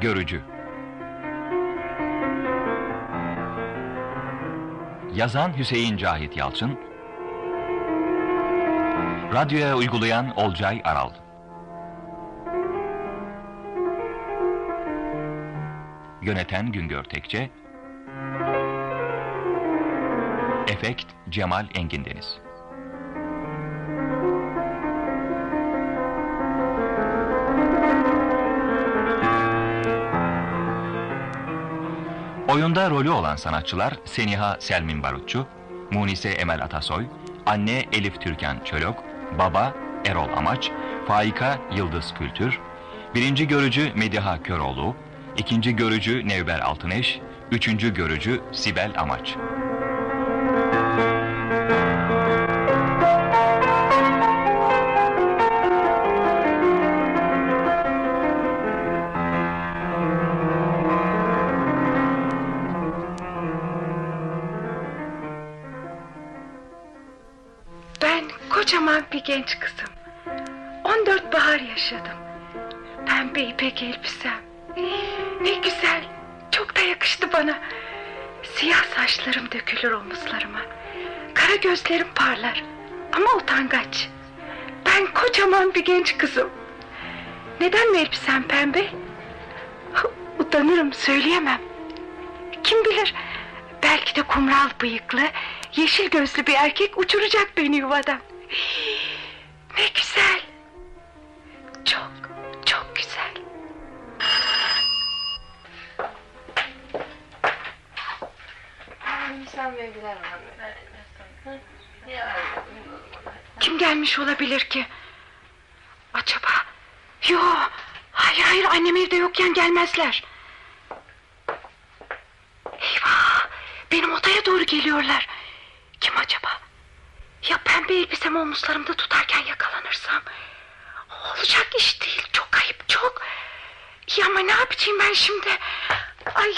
Görücü. Yazan Hüseyin Cahit Yalçın. Radyoya uygulayan Olcay Aral. Yöneten Güngör Tekçe. Efekt Cemal Engin Oyunda rolü olan sanatçılar Seniha Selmin Barutçu, Munise Emel Atasoy, anne Elif Türkan Çölok, baba Erol Amaç, Faika Yıldız Kültür, birinci görücü Mediha Köroğlu, ikinci görücü Nevber Altıneş, üçüncü görücü Sibel Amaç. Erkek uçuracak beni yuvadan. Ne güzel. Çok çok güzel. Kim gelmiş olabilir ki? Acaba? Yo Hayır hayır. Annem evde yokken gelmezler. Eyvah. Benim odaya doğru geliyorlar Kim acaba? Ya pembe elbisem omuzlarımda tutarken yakalanırsam? Olacak iş değil. Çok ayıp çok. Ya ama ne yapacağım ben şimdi? Ay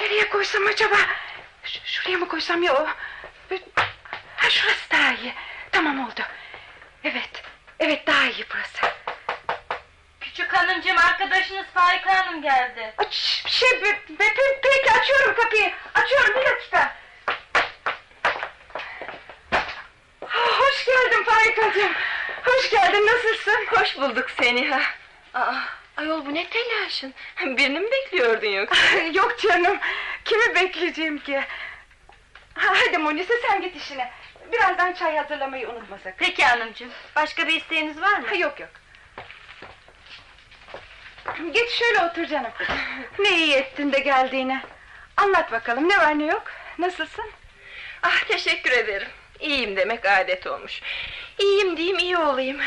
nereye koysam acaba? Ş- Şuraya mı koysam ya o? Ha şurası daha iyi. Tamam oldu. Evet evet daha iyi burası. Küçük hanımcığım arkadaşınız Faika Hanım geldi. Aç, Şey be, be- pe- peki açıyorum kapıyı. Açıyorum bir dakika Hoş geldin Faikacığım Hoş geldin nasılsın Hoş bulduk Seniha. Aa, ayol bu ne telaşın? Birini mi bekliyordun yoksa? Yok canım kimi bekleyeceğim ki Ha, Hadi Monise sen git işine Birazdan çay hazırlamayı unutma sakın Peki hanımcığım. Başka bir isteğiniz var mı? Ha, Yok yok Geç şöyle otur canım Ne iyi ettin de geldiğine Anlat bakalım ne var ne yok Nasılsın ah teşekkür ederim. İyiyim demek adet olmuş. İyiyim diyeyim iyi olayım.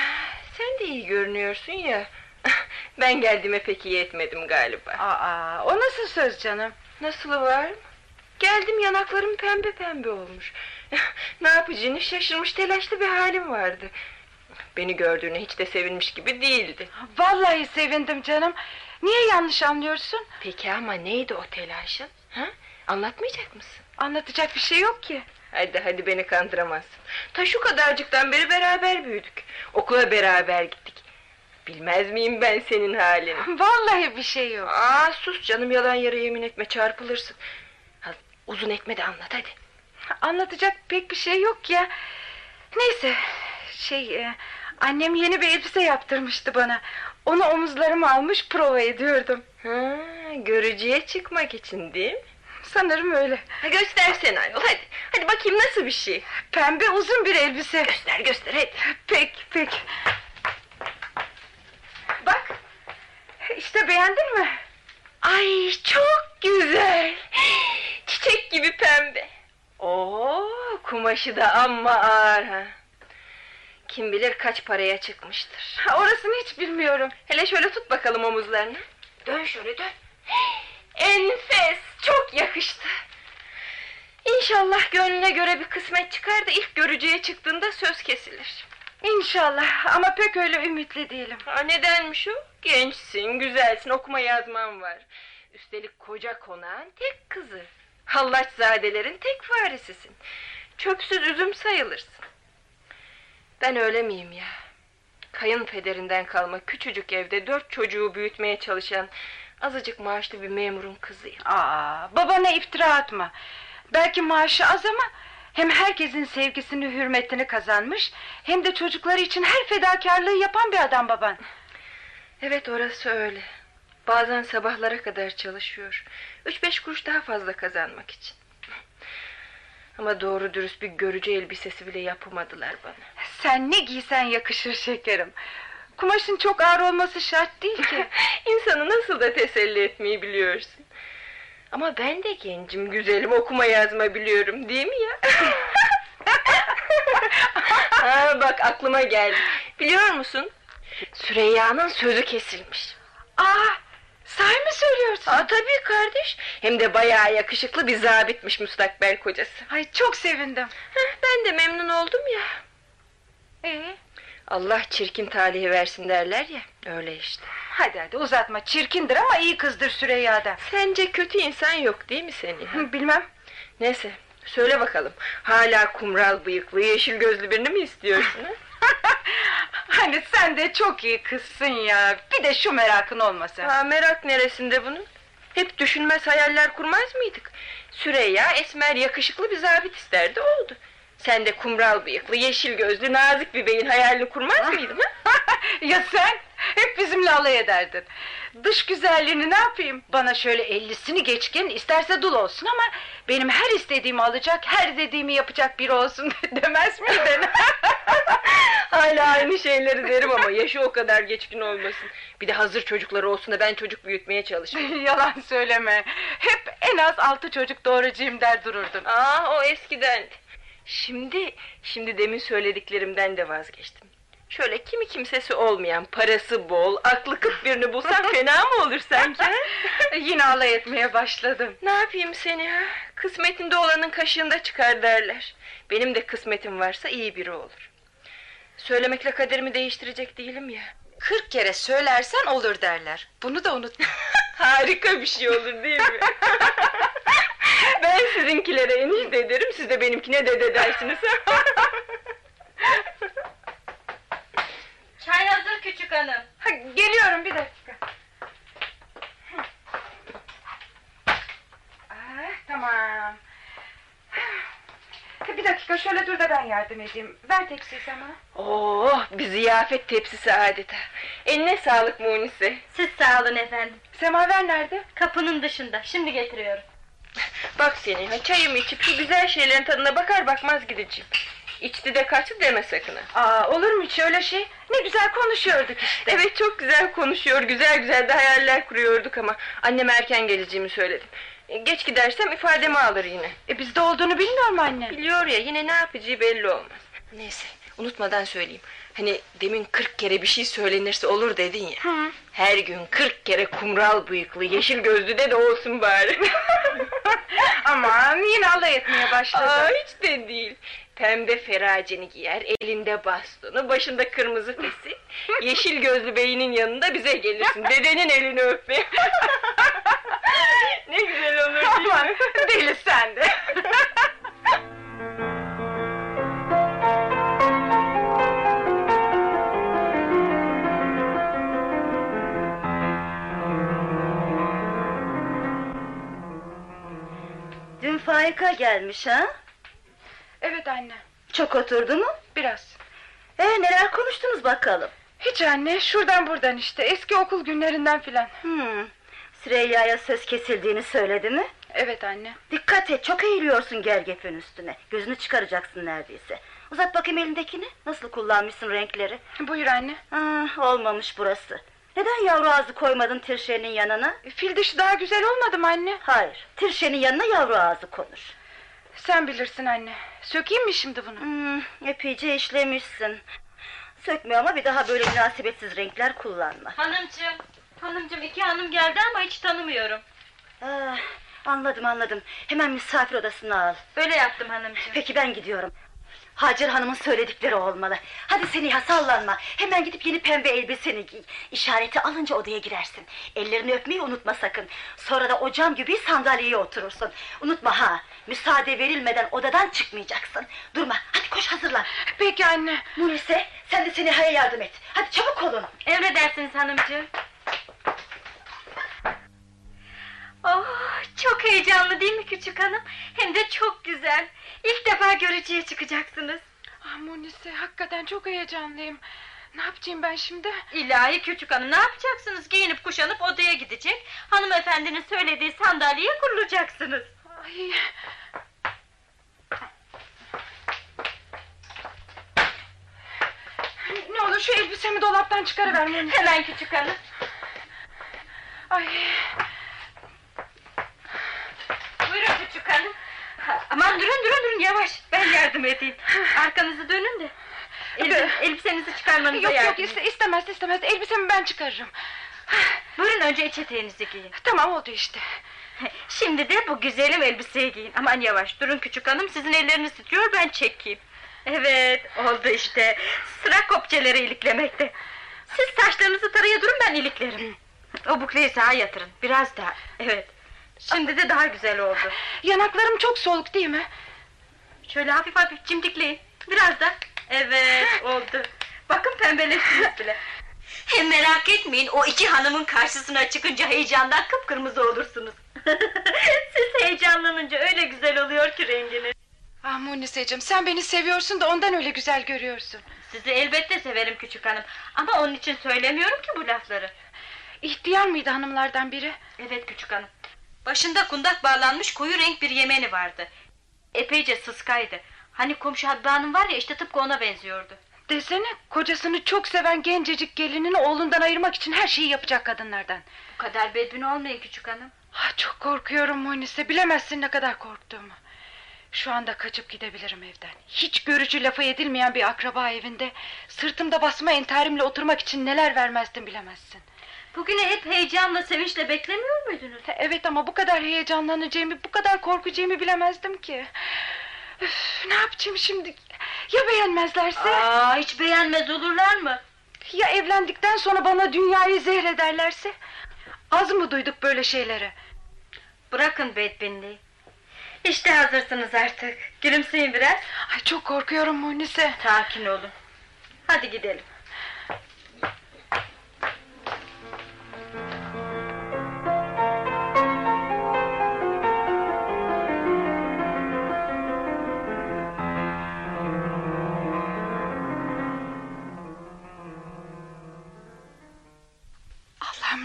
Sen de iyi görünüyorsun ya. Ben geldiğime pek iyi etmedim galiba. Aa, o nasıl söz canım Nasılı var mı? Geldim yanaklarım pembe pembe olmuş. ne yapacağını şaşırmış telaşlı bir halim vardı. Beni gördüğüne hiç de sevinmiş gibi değildi. Vallahi sevindim canım Niye yanlış anlıyorsun Peki ama neydi o telaşın? Ha? Anlatmayacak mısın? Anlatacak bir şey yok ki Hadi hadi beni kandıramazsın. Ta şu kadarcıktan beri beraber büyüdük. Okula beraber gittik. Bilmez miyim ben senin halini? Vallahi bir şey yok Aa sus canım yalan yere yemin etme çarpılırsın. Ha, uzun etme de anlat hadi. Anlatacak pek bir şey yok ya Neyse Şey e, Annem yeni bir elbise yaptırmıştı bana Onu omuzlarıma almış prova ediyordum Ha, görücüye çıkmak için değil mi? Sanırım öyle Ha, göstersene ayol hadi. Hadi bakayım nasıl bir şey. Pembe uzun bir elbise Göster göster hadi. Pek pek Bak İşte beğendin mi Ay çok güzel. Çiçek gibi pembe. Oo, kumaşı da amma ağır ha. Kim bilir kaç paraya çıkmıştır. Ha, Orasını hiç bilmiyorum Hele şöyle tut bakalım omuzlarını. Dön şöyle dön. Enfes, çok yakıştı. İnşallah gönlüne göre bir kısmet çıkar da ilk görücüye çıktığında söz kesilir. İnşallah ama pek öyle ümitli değilim Ha, nedenmiş o? Gençsin, güzelsin, okuma yazman var. Üstelik koca konağın tek kızı. Hallaçzadelerin tek farisisin. Çöpsüz üzüm sayılırsın. Ben öyle miyim ya? Kayınpederinden kalma küçücük evde dört çocuğu büyütmeye çalışan Azıcık maaşlı bir memurun kızıyım. Aa, babana iftira atma. Belki maaşı az ama hem herkesin sevgisini, hürmetini kazanmış, hem de çocukları için her fedakarlığı yapan bir adam baban. Evet orası öyle. Bazen sabahlara kadar çalışıyor. Üç beş kuruş daha fazla kazanmak için. Ama doğru dürüst bir görücü elbisesi bile yapamadılar bana. Sen ne giysen yakışır şekerim. Kumaşın çok ağır olması şart değil ki. İnsanı nasıl da teselli etmeyi biliyorsun. Ama ben de gencim, güzelim, okuma yazma biliyorum değil mi ya? ha, bak aklıma geldi. Biliyor musun? Süreyya'nın sözü kesilmiş. Aa, sahi mi söylüyorsun? Aa, tabii kardeş. Hem de bayağı yakışıklı bir zabitmiş müstakbel kocası. Ay çok sevindim. Heh, ben de memnun oldum ya. Ee, Allah çirkin talihi versin derler ya. Öyle işte. hadi hadi uzatma. Çirkindir ama iyi kızdır Süreyya'da. Sence kötü insan yok değil mi senin? Hı, Bilmem. Neyse söyle bakalım. Hala kumral bıyıklı yeşil gözlü birini mi istiyorsun? ha? Hani sen de çok iyi kızsın ya. Bir de şu merakın olmasa. ha, merak neresinde bunun? Hep düşünmez hayaller kurmaz mıydık? Süreyya esmer yakışıklı bir zabit isterdi oldu. Sen de kumral bıyıklı yeşil gözlü nazik bir beyin hayalini kurmaz mıydın? Ha? ya sen? Hep bizimle alay ederdin. Dış güzelliğini ne yapayım? Bana şöyle ellisini geçkin isterse dul olsun ama... ...benim her istediğimi alacak, her dediğimi yapacak biri olsun demez miydin? Hala aynı şeyleri derim ama yaşı o kadar geçkin olmasın. Bir de hazır çocukları olsun da ben çocuk büyütmeye çalışayım. Yalan söyleme. Hep en az altı çocuk doğuracağım der dururdun. Aa o eskiden. Şimdi, şimdi demin söylediklerimden de vazgeçtim. Şöyle kimi kimsesi olmayan, parası bol, aklı kıt birini bulsam fena mı olur sanki? Yine alay etmeye başladım. ne yapayım seni ha? Kısmetinde olanın kaşığında çıkar derler. Benim de kısmetim varsa iyi biri olur. Söylemekle kaderimi değiştirecek değilim ya. Kırk kere söylersen olur derler. Bunu da unutma. Harika bir şey olur değil mi? ben sizinkilere enişte derim, siz de benimkine dede dersiniz. Çay hazır küçük hanım. Ha, geliyorum bir dakika. Ah, tamam. Bir dakika şöyle dur da ben yardım edeyim. Ver tepsiyi sen bana. Oh, bir ziyafet tepsisi adeta. Eline sağlık Munise. Siz sağ olun efendim. Semaver nerede? Kapının dışında. Şimdi getiriyorum. Bak seni, ha, çayımı içip şu güzel şeylerin tadına bakar bakmaz gideceğim. İçti de kaçtı deme sakın. Aa, olur mu hiç öyle şey? Ne güzel konuşuyorduk işte. Evet çok güzel konuşuyor, güzel güzel de hayaller kuruyorduk ama anneme erken geleceğimi söyledim. Geç gidersem ifademi alır yine. E, bizde olduğunu bilmiyor mu anne? Biliyor ya yine ne yapacağı belli olmaz. Neyse unutmadan söyleyeyim. Hani demin 40 kere bir şey söylenirse olur dedin ya. Hı. Her gün 40 kere kumral bıyıklı yeşil gözlü de de olsun bari. Aman yine alay etmeye başladı. Aa, hiç de değil. Pembe feraceni giyer, elinde bastonu, başında kırmızı fesi. Yeşil gözlü beyinin yanında bize gelirsin. Dedenin elini öpmeye. güzel olur değil Aman mi? deli sen de. Dün Faika gelmiş ha? Evet anne Çok oturdu mu? biraz. Ee, neler konuştunuz bakalım? Hiç anne şuradan buradan işte eski okul günlerinden filan. Hmm. Süreyya'ya söz kesildiğini söyledi mi? Evet anne. Dikkat et çok eğiliyorsun gergefin üstüne. Gözünü çıkaracaksın neredeyse. Uzat bakayım elindekini. Nasıl kullanmışsın renkleri? Buyur anne. Ah, olmamış burası. Neden yavru ağzı koymadın tirşenin yanına? Fil dişi daha güzel olmadı mı anne? Hayır, tirşenin yanına yavru ağzı konur. Sen bilirsin anne. Sökeyim mi şimdi bunu? Hmm, epeyce işlemişsin. Sökme ama bir daha böyle münasebetsiz renkler kullanma. Hanımcığım. Hanımcığım iki hanım geldi ama hiç tanımıyorum. Ah, anladım anladım. Hemen misafir odasına al. Böyle yaptım hanımcığım. Peki ben gidiyorum. Hacer Hanım'ın söyledikleri olmalı. Hadi Seniha sallanma. Hemen gidip yeni pembe elbiseni giy. İşareti alınca odaya girersin. Ellerini öpmeyi unutma sakın. Sonra da o cam gibi sandalyeye oturursun. Unutma ha. Müsaade verilmeden odadan çıkmayacaksın. Durma. Hadi koş hazırlan. Peki anne. Munise sen de Seniha'ya yardım et. Hadi çabuk olun. Emredersiniz hanımcığım. Heyecanlı değil mi küçük hanım? Hem de çok güzel. İlk defa görücüye çıkacaksınız. Ah Munise hakikaten çok heyecanlıyım. Ne yapacağım ben şimdi? İlahi küçük hanım ne yapacaksınız? Giyinip kuşanıp odaya gidecek. Hanımefendinin söylediği sandalyeye kurulacaksınız. Ay. Ne olur şu elbisemi dolaptan çıkarıver Munise. Hemen küçük hanım. Ay. Ha, Aman durun durun durun yavaş. Ben yardım edeyim. Arkanızı dönün de. Elbise, elbisenizi çıkarmanıza Yok yardım yok edeyim. iste, istemez istemez elbisemi ben çıkarırım. Buyurun önce iç eteğinizi giyin. Tamam oldu işte. Şimdi de bu güzelim elbiseyi giyin. Aman yavaş durun küçük hanım. Sizin elleriniz titriyor ben çekeyim. Evet oldu işte. Sıra kopçeleri iliklemekte. Siz saçlarınızı taraya durun ben iliklerim. O bukleyi sağa yatırın. Biraz daha. Evet. Şimdi de daha güzel oldu. Yanaklarım çok soğuk değil mi? Şöyle hafif hafif cimdikleyin. Biraz da. Evet oldu. Bakın pembeleştiniz bile. Hem merak etmeyin o iki hanımın karşısına çıkınca heyecandan kıpkırmızı olursunuz. Siz heyecanlanınca öyle güzel oluyor ki renginiz. Ah Muniseciğim sen beni seviyorsun da ondan öyle güzel görüyorsun. Sizi elbette severim küçük hanım. Ama onun için söylemiyorum ki bu lafları. İhtiyar mıydı hanımlardan biri? Evet küçük hanım. Başında kundak bağlanmış koyu renk bir yemeni vardı. Epeyce sıskaydı. Hani komşu Habibe Hanım var ya işte tıpkı ona benziyordu. Desene kocasını çok seven gencecik gelinini oğlundan ayırmak için her şeyi yapacak kadınlardan. Bu kadar bedbin olmayın küçük hanım. Ah, çok korkuyorum Munise bilemezsin ne kadar korktuğumu. Şu anda kaçıp gidebilirim evden. Hiç görücü lafı edilmeyen bir akraba evinde... ...sırtımda basma entarimle oturmak için neler vermezdim bilemezsin. Bugünü hep heyecanla, sevinçle beklemiyor muydunuz? Evet ama bu kadar heyecanlanacağımı, bu kadar korkacağımı bilemezdim ki. Üf, ne yapacağım şimdi? Ya beğenmezlerse? Aa, hiç beğenmez olurlar mı? Ya evlendikten sonra bana dünyayı zehrederlerse? Az mı duyduk böyle şeyleri? Bırakın bedbinliği. İşte hazırsınız artık. Gülümseyin biraz. Ay çok korkuyorum Munise. Sakin olun. Hadi gidelim.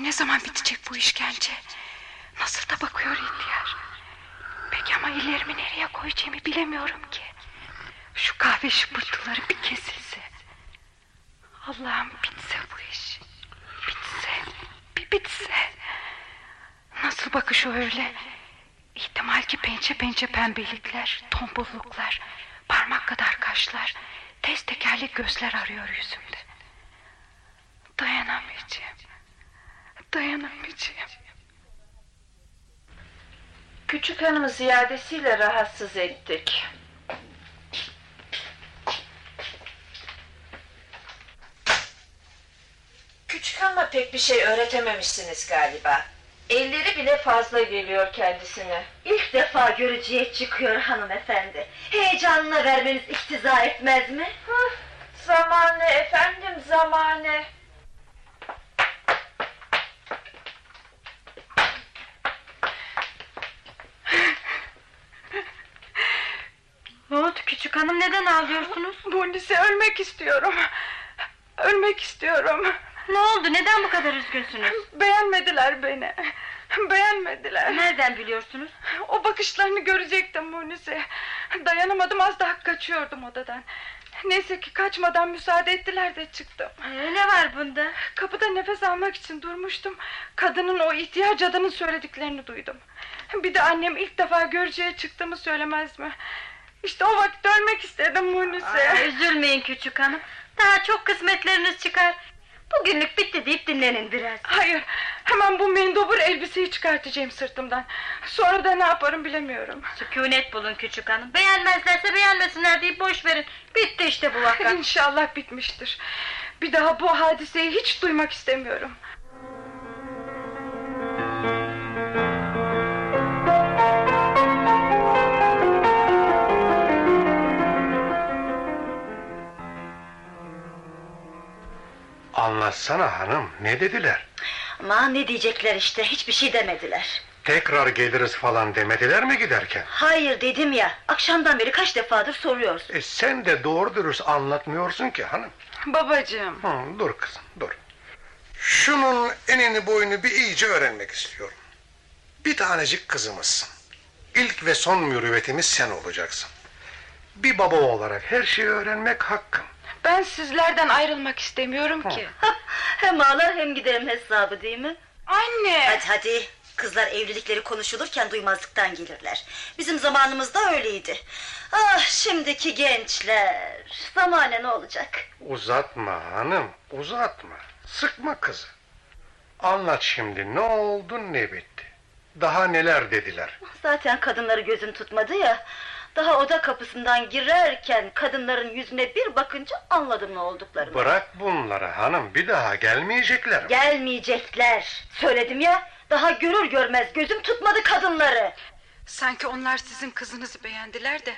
Ne zaman bitecek bu işkence? Nasıl da bakıyor ihtiyar. Peki ama ellerimi nereye koyacağımı bilemiyorum ki. Şu kahve şıpırtıları bir kesilse. Allah'ım bitse bu iş. Bitse, bir bitse. Nasıl bakışı öyle? İhtimal ki pençe pençe pembelikler, tombulluklar, parmak kadar kaşlar, tez tekerlek gözler arıyor yüzümde. Dayanamayacağım. Dayanamayacağım. Küçük hanımı ziyadesiyle rahatsız ettik. Küçük hanıma pek bir şey öğretememişsiniz galiba. Elleri bile fazla geliyor kendisine. İlk defa görücüye çıkıyor hanımefendi. Heyecanına vermeniz iktiza etmez mi? Hah, zamanı efendim zamanı. Ne oldu küçük hanım neden ağlıyorsunuz? Munise ölmek istiyorum. Ölmek istiyorum. Ne oldu neden bu kadar üzgünsünüz? Beğenmediler beni. Beğenmediler. Nereden biliyorsunuz? O bakışlarını görecektim Munise. Dayanamadım az daha kaçıyordum odadan. Neyse ki kaçmadan müsaade ettiler de çıktım. Ee, ne var bunda? Kapıda nefes almak için durmuştum. Kadının o ihtiyar cadının söylediklerini duydum. Bir de annem ilk defa göreceğe çıktığımı söylemez mi? İşte o vakit ölmek istedim Munise. Aa, üzülmeyin küçük hanım. Daha çok kısmetleriniz çıkar. Bugünlük bitti deyip dinlenin biraz. Hayır, hemen bu mendobur elbiseyi çıkartacağım sırtımdan. Sonra da ne yaparım bilemiyorum. Sükunet bulun küçük hanım. Beğenmezlerse beğenmesinler deyip boş verin. Bitti işte bu vaka. İnşallah bitmiştir. Bir daha bu hadiseyi hiç duymak istemiyorum. Anlatsana hanım ne dediler? Ama ne diyecekler işte hiçbir şey demediler. Tekrar geliriz falan demediler mi giderken? Hayır dedim ya. Akşamdan beri kaç defadır soruyorsun. E sen de doğru dürüst anlatmıyorsun ki hanım. Babacığım. Hı, dur kızım dur. Şunun enini boyunu bir iyice öğrenmek istiyorum. Bir tanecik kızımızsın. İlk ve son mürüvvetimiz sen olacaksın. Bir baba olarak her şeyi öğrenmek hakkın. Ben sizlerden ayrılmak istemiyorum ki. hem ağlar hem giderim hesabı değil mi? Anne. Hadi hadi. Kızlar evlilikleri konuşulurken duymazlıktan gelirler. Bizim zamanımızda öyleydi. Ah şimdiki gençler. Zamane ne olacak? Uzatma hanım, uzatma. Sıkma kızı. Anlat şimdi ne oldu ne bitti. Daha neler dediler. Zaten kadınları gözüm tutmadı ya. Daha oda kapısından girerken kadınların yüzüne bir bakınca anladım ne olduklarını. Bırak bunları hanım bir daha gelmeyecekler mi? Gelmeyecekler. Söyledim ya. Daha görür görmez gözüm tutmadı kadınları. Sanki onlar sizin kızınızı beğendiler de.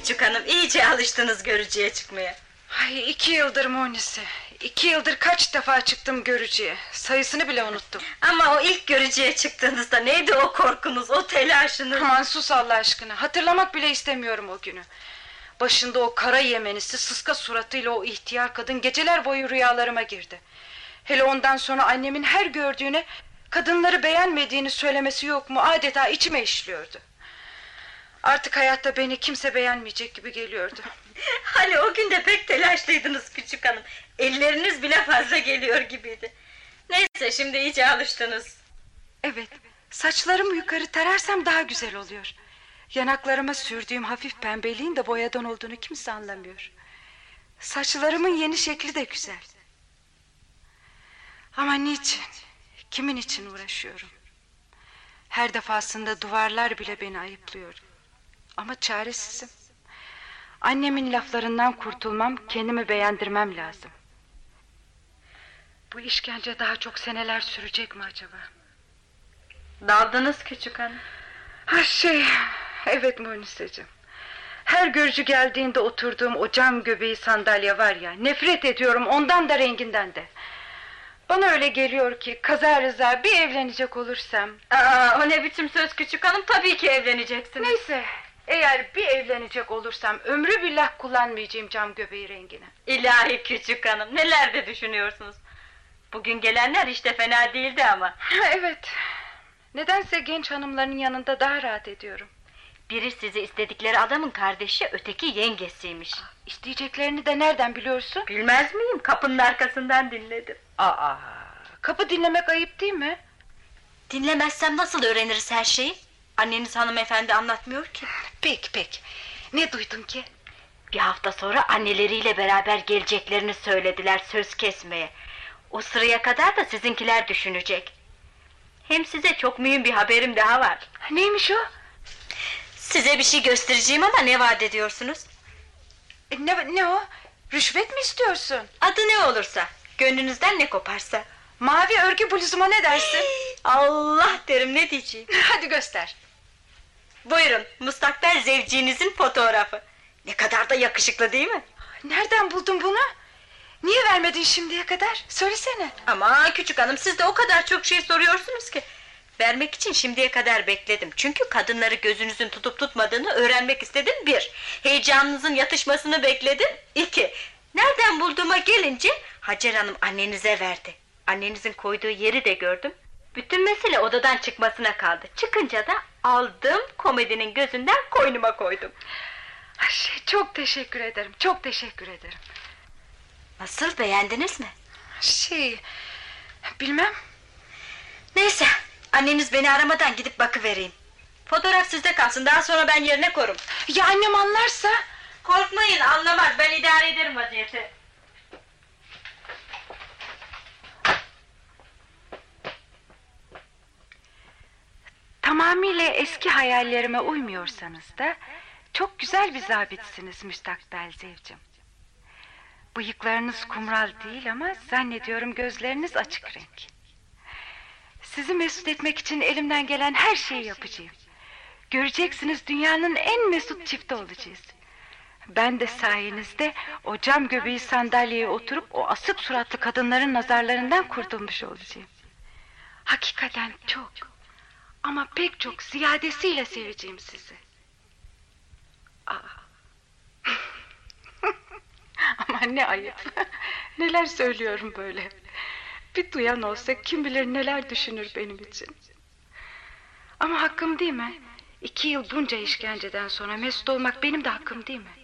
Küçük hanım iyice alıştınız görücüye çıkmaya. Ay iki yıldır Monisi. İki yıldır kaç defa çıktım görücüye. Sayısını bile unuttum. Ama o ilk görücüye çıktığınızda neydi o korkunuz o telaşınız? Aman sus Allah aşkına. Hatırlamak bile istemiyorum o günü. Başında o kara yemenisi sıska suratıyla o ihtiyar kadın geceler boyu rüyalarıma girdi. Hele ondan sonra annemin her gördüğüne kadınları beğenmediğini söylemesi yok mu adeta içime işliyordu. Artık hayatta beni kimse beğenmeyecek gibi geliyordu. Hani o gün de pek telaşlıydınız küçük hanım. Elleriniz bile fazla geliyor gibiydi. Neyse şimdi iyice alıştınız. Evet, saçlarımı yukarı tararsam daha güzel oluyor. Yanaklarıma sürdüğüm hafif pembeliğin de boyadan olduğunu kimse anlamıyor. Saçlarımın yeni şekli de güzel. Ama niçin, kimin için uğraşıyorum? Her defasında duvarlar bile beni ayıplıyor. Ama çaresizim. Annemin laflarından kurtulmam, kendimi beğendirmem lazım. Bu işkence daha çok seneler sürecek mi acaba? Daldınız küçük hanım. Ha şey, evet Muniseciğim. Her görücü geldiğinde oturduğum o cam göbeği sandalye var ya... ...nefret ediyorum ondan da renginden de. Bana öyle geliyor ki kaza rıza bir evlenecek olursam... Aa, o ne biçim söz küçük hanım tabii ki evleneceksiniz. Neyse, eğer bir evlenecek olursam... ...ömrü billah kullanmayacağım cam göbeği rengini. İlahi küçük hanım neler de düşünüyorsunuz. Bugün gelenler işte fena değildi ama. Evet, nedense genç hanımların yanında daha rahat ediyorum. Biri sizi istedikleri adamın kardeşi öteki yengesiymiş. İsteyeceklerini de nereden biliyorsun? Bilmez miyim kapının arkasından dinledim. Aa, kapı dinlemek ayıp değil mi? Dinlemezsem nasıl öğreniriz her şeyi? Anneniz hanımefendi anlatmıyor ki. Peki peki. Ne duydun ki? Bir hafta sonra anneleriyle beraber geleceklerini söylediler söz kesmeye. O sıraya kadar da sizinkiler düşünecek. Hem size çok mühim bir haberim daha var. Neymiş o? Size bir şey göstereceğim ama ne vaat ediyorsunuz? E, ne, ne o? Rüşvet mi istiyorsun? Adı ne olursa, gönlünüzden ne koparsa. Mavi örgü bluzuma ne dersin? Allah derim ne diyeceğim. Hadi göster. Buyurun, mustakbel zevcinizin fotoğrafı. Ne kadar da yakışıklı değil mi? Nereden buldun bunu? Niye vermedin şimdiye kadar? Söylesene. Ama küçük hanım siz de o kadar çok şey soruyorsunuz ki. Vermek için şimdiye kadar bekledim. Çünkü kadınları gözünüzün tutup tutmadığını öğrenmek istedim bir. Heyecanınızın yatışmasını bekledim iki. Nereden bulduğuma gelince Hacer Hanım annenize verdi. Annenizin koyduğu yeri de gördüm. Bütün mesele odadan çıkmasına kaldı. Çıkınca da aldım komedinin gözünden koynuma koydum. Şey, çok teşekkür ederim. Çok teşekkür ederim. Nasıl beğendiniz mi? Şey, bilmem. Neyse anneniz beni aramadan gidip bakıvereyim. Fotoğraf sizde kalsın daha sonra ben yerine korum. Ya annem anlarsa? Korkmayın anlamaz ben idare ederim vaziyeti. Tamamıyla eski hayallerime uymuyorsanız da çok güzel bir zabitsiniz müstakbel zevcim. Bıyıklarınız kumral değil ama zannediyorum gözleriniz açık renk. Sizi mesut etmek için elimden gelen her şeyi yapacağım. Göreceksiniz dünyanın en mesut çifti olacağız. Ben de sayenizde o cam göbeği sandalyeye oturup o asık suratlı kadınların nazarlarından kurtulmuş olacağım. Hakikaten çok ama pek çok ziyadesiyle seveceğim sizi. Aa. Aman ne ayıp. neler söylüyorum böyle. Bir duyan olsa kim bilir neler düşünür benim için. Ama hakkım değil mi? İki yıl bunca işkenceden sonra mesut olmak benim de hakkım değil mi?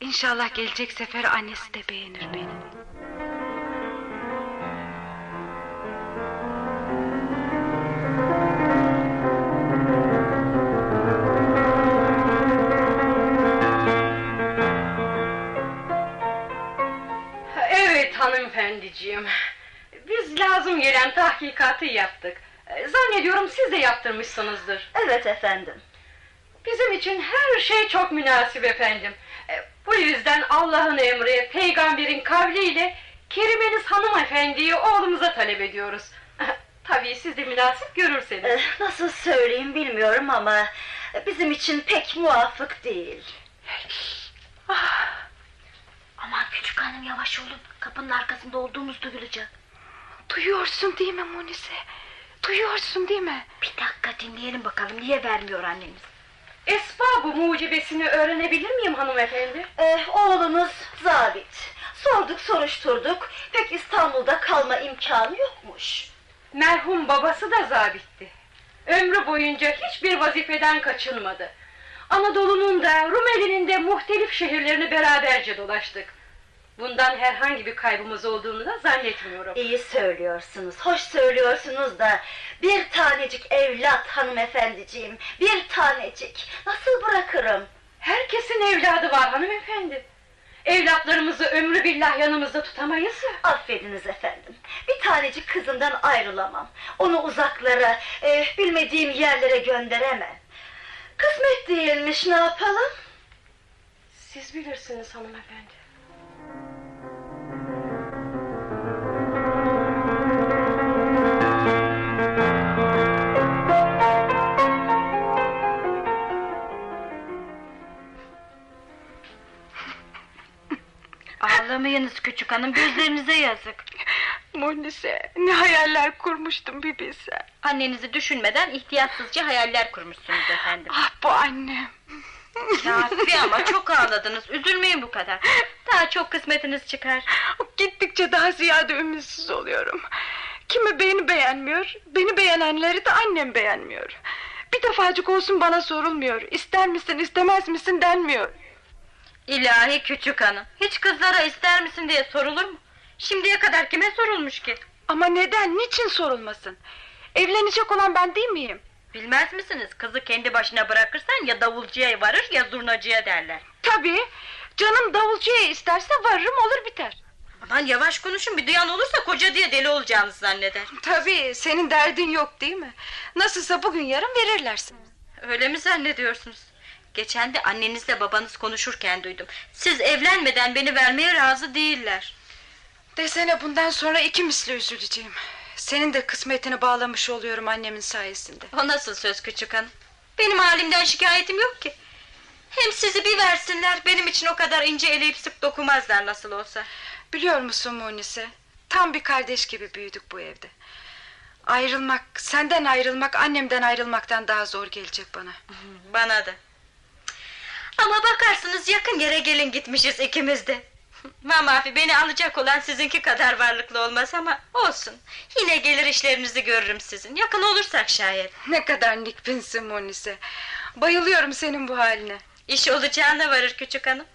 İnşallah gelecek sefer annesi de beğenir beni. Hanımefendiciğim. Biz lazım gelen tahkikatı yaptık. Zannediyorum siz de yaptırmışsınızdır. Evet efendim. Bizim için her şey çok münasip efendim. Ee, Bu yüzden Allah'ın emri, peygamberin kavliyle Kerimeniz hanımefendiyi oğlumuza talep ediyoruz. Tabii siz de münasip görürseniz. Eh, Nasıl söyleyeyim bilmiyorum ama bizim için pek muvafık değil. Aman küçük hanım yavaş olun. Kapının arkasında olduğumuz duyulacak. Duyuyorsun değil mi Munise? Duyuyorsun değil mi? Bir dakika dinleyelim bakalım niye vermiyor annemiz. Esbab-ı mucibesini öğrenebilir miyim hanımefendi? Eh, oğlunuz zabit. Sorduk soruşturduk. Pek İstanbul'da kalma imkanı yokmuş. Merhum babası da zabitti. Ömrü boyunca hiçbir vazifeden kaçınmadı. Anadolu'nun da Rumeli'nin de muhtelif şehirlerini beraberce dolaştık. Bundan herhangi bir kaybımız olduğunu da zannetmiyorum. İyi söylüyorsunuz, hoş söylüyorsunuz da bir tanecik evlat hanımefendiciğim, bir tanecik. Nasıl bırakırım? Herkesin evladı var hanımefendi. Evlatlarımızı ömrü billah yanımızda tutamayız. Affediniz efendim. Bir tanecik kızımdan ayrılamam. Onu uzaklara, eh, bilmediğim yerlere gönderemem. Kısmet değilmiş ne yapalım? Siz bilirsiniz hanımefendi. Ağlamayınız küçük hanım, gözlerinize yazık. Munise ne hayaller kurmuştum bir bilsen. Annenizi düşünmeden ihtiyatsızca hayaller kurmuşsunuz efendim. Ah bu annem. Kafi ama çok ağladınız. Üzülmeyin bu kadar. Daha çok kısmetiniz çıkar. Gittikçe daha ziyade ümitsiz oluyorum. Kimi beni beğenmiyor, beni beğenenleri de annem beğenmiyor. Bir defacık olsun bana sorulmuyor. İster misin, istemez misin denmiyor. İlahi küçük hanım. Hiç kızlara ister misin diye sorulur mu? Şimdiye kadar kime sorulmuş ki? Ama neden, niçin sorulmasın? Evlenecek olan ben değil miyim? Bilmez misiniz? Kızı kendi başına bırakırsan ya davulcuya varır ya zurnacıya derler. Tabii. Canım davulcuya isterse varırım olur biter. Aman yavaş konuşun bir duyan olursa koca diye deli olacağınızı zanneder. Tabii senin derdin yok değil mi? Nasılsa bugün yarın verirlersin. Öyle mi zannediyorsunuz? Geçen de annenizle babanız konuşurken duydum. Siz evlenmeden beni vermeye razı değiller. Desene bundan sonra iki misli üzüleceğim. Senin de kısmetini bağlamış oluyorum annemin sayesinde. O nasıl söz küçük hanım? Benim halimden şikayetim yok ki. Hem sizi bir versinler benim için o kadar ince eleyip sık dokumazlar nasıl olsa. Biliyor musun Munise? Tam bir kardeş gibi büyüdük bu evde. Ayrılmak, senden ayrılmak annemden ayrılmaktan daha zor gelecek bana. Bana da. Ama bakarsınız yakın yere gelin gitmişiz ikimiz de. Mamafi beni alacak olan sizinki kadar varlıklı olmaz ama olsun. Yine gelir işlerinizi görürüm sizin. Yakın olursak şayet. Ne kadar nikbinsin Munise. Bayılıyorum senin bu haline. İş olacağına varır küçük hanım.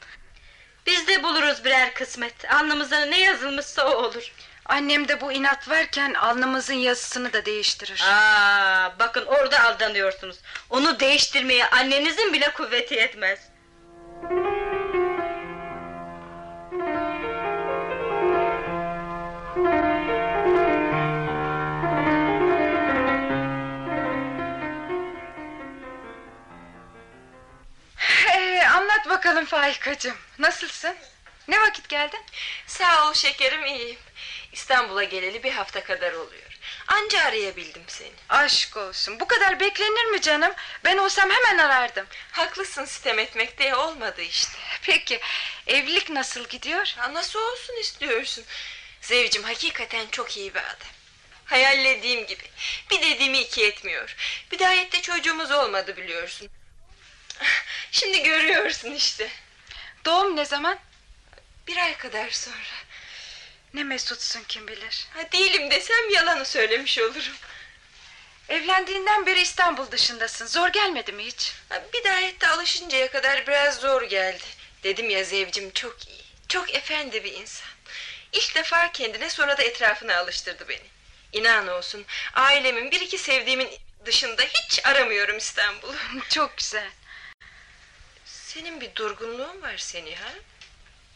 Biz de buluruz birer kısmet. Alnımıza ne yazılmışsa o olur. Annem de bu inat varken alnımızın yazısını da değiştirir. Aa, bakın orada aldanıyorsunuz. Onu değiştirmeye annenizin bile kuvveti yetmez. Faikacığım nasılsın? Ne vakit geldin? Sağ ol şekerim iyiyim. İstanbul'a geleli bir hafta kadar oluyor. Anca arayabildim seni. Aşk olsun bu kadar beklenir mi canım? Ben olsam hemen arardım. Haklısın sitem etmekte olmadı işte. Peki evlilik nasıl gidiyor? Ha, nasıl olsun istiyorsun? Zevcim hakikaten çok iyi bir adam. Hayallediğim gibi. Bir dediğimi iki etmiyor. Bidayette çocuğumuz olmadı biliyorsun. Şimdi görüyorsun işte. Doğum ne zaman? Bir ay kadar sonra. Ne mesutsun kim bilir. Ha, değilim desem yalanı söylemiş olurum. Evlendiğinden beri İstanbul dışındasın. Zor gelmedi mi hiç? Ha, Bidayette alışıncaya kadar biraz zor geldi. Dedim ya Zevcim çok iyi. Çok efendi bir insan. İlk defa kendine sonra da etrafına alıştırdı beni. İnan olsun ailemin bir iki sevdiğimin dışında hiç aramıyorum İstanbul'u. Çok güzel. Senin bir durgunluğun var seni ha?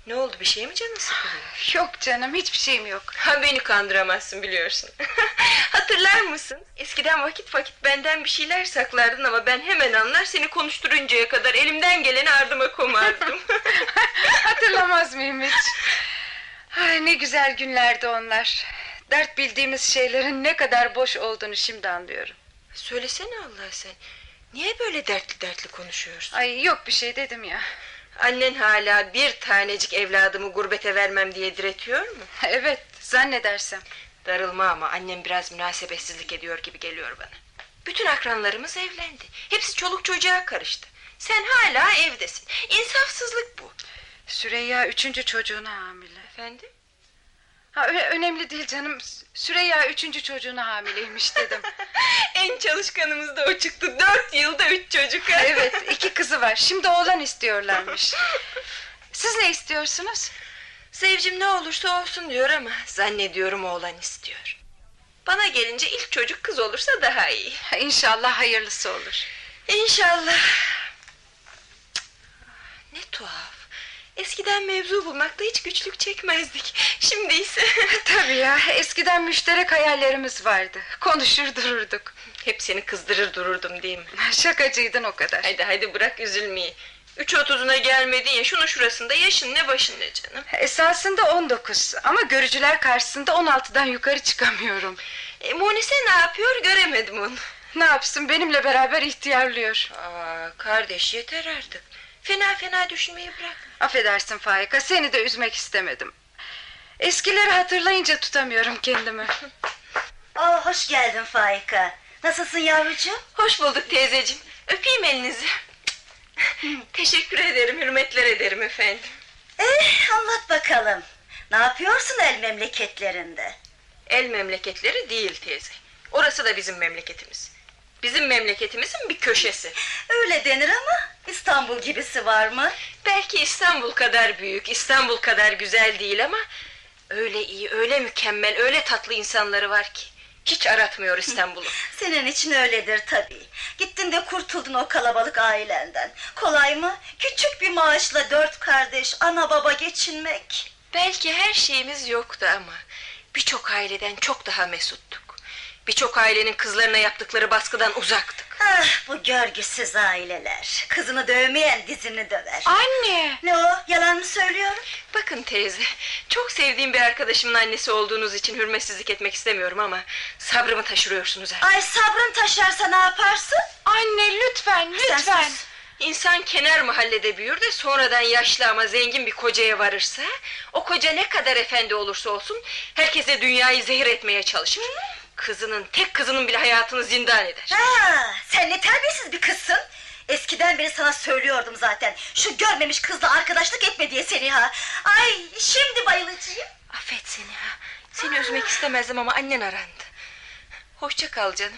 Ne oldu bir şey mi canın sıkılıyor? Yok canım hiçbir şeyim yok. Ha beni kandıramazsın biliyorsun. Hatırlar mısın? Eskiden vakit vakit benden bir şeyler saklardın ama ben hemen anlar seni konuşturuncaya kadar elimden geleni ardıma komardım. Hatırlamaz mıyım hiç? Ay, ne güzel günlerdi onlar. Dert bildiğimiz şeylerin ne kadar boş olduğunu şimdi anlıyorum. Söylesene Allah sen. Niye böyle dertli dertli konuşuyorsun? Ay yok bir şey dedim ya. Annen hala bir tanecik evladımı gurbete vermem diye diretiyor mu? Evet zannedersem. Darılma ama annem biraz münasebetsizlik ediyor gibi geliyor bana. Bütün akranlarımız evlendi. Hepsi çoluk çocuğa karıştı. Sen hala evdesin. İnsafsızlık bu. Süreyya üçüncü çocuğuna hamile. Efendim? Ha, önemli değil canım. Süreyya üçüncü çocuğuna hamileymiş dedim. en çalışkanımız da o çıktı. Dört yılda üç çocuk. evet iki kızı var. Şimdi oğlan istiyorlarmış. Siz ne istiyorsunuz? Sevcim ne olursa olsun diyor ama zannediyorum oğlan istiyor. Bana gelince ilk çocuk kız olursa daha iyi. İnşallah hayırlısı olur. İnşallah. Ne tuhaf. Eskiden mevzu bulmakta hiç güçlük çekmezdik. Şimdi ise... Tabii ya eskiden müşterek hayallerimiz vardı. Konuşur dururduk. Hep seni kızdırır dururdum değil mi? Şakacıydın o kadar. Haydi haydi bırak üzülmeyi. Üç otuzuna gelmedin ya şunu şurasında yaşın ne başın ne canım. Esasında 19 ama görücüler karşısında 16'dan yukarı çıkamıyorum. E, Munise ne yapıyor göremedim onu. Ne yapsın benimle beraber ihtiyarlıyor. Aa, kardeş yeter artık. Fena fena düşünmeyi bırak. Affedersin Faika seni de üzmek istemedim. Eskileri hatırlayınca tutamıyorum kendimi. Aa, hoş geldin Faika. Nasılsın yavrucuğum? Hoş bulduk teyzeciğim. Öpeyim elinizi. Teşekkür ederim, hürmetler ederim efendim. Eh, anlat bakalım. Ne yapıyorsun el memleketlerinde? El memleketleri değil teyze. Orası da bizim memleketimiz. Bizim memleketimizin bir köşesi. Öyle denir ama İstanbul gibisi var mı? Belki İstanbul kadar büyük, İstanbul kadar güzel değil ama... ...öyle iyi, öyle mükemmel, öyle tatlı insanları var ki. Hiç aratmıyor İstanbul'u. Senin için öyledir tabii. Gittin de kurtuldun o kalabalık ailenden. Kolay mı? Küçük bir maaşla dört kardeş, ana baba geçinmek. Belki her şeyimiz yoktu ama... ...birçok aileden çok daha mesuttuk. Birçok ailenin kızlarına yaptıkları baskıdan uzaktık. Ah bu görgüsüz aileler. Kızını dövmeyen dizini döver. Anne! Ne o? Yalan mı söylüyorum? Bakın teyze, çok sevdiğim bir arkadaşımın annesi olduğunuz için hürmetsizlik etmek istemiyorum ama... ...sabrımı taşırıyorsunuz ha. Ay sabrın taşarsa ne yaparsın? Anne lütfen Sen lütfen. sus. İnsan kenar mahallede büyür de sonradan yaşlı ama zengin bir kocaya varırsa... ...o koca ne kadar efendi olursa olsun... ...herkese dünyayı zehir etmeye çalışır. Kızının, tek kızının bile hayatını zindan eder. Ha, sen ne terbiyesiz bir kızsın. Eskiden beri sana söylüyordum zaten. Şu görmemiş kızla arkadaşlık etme diye seni ha. Ay şimdi bayılacağım. Affet seni ha. Seni üzmek istemezdim ama annen arandı. Hoşça kal canım.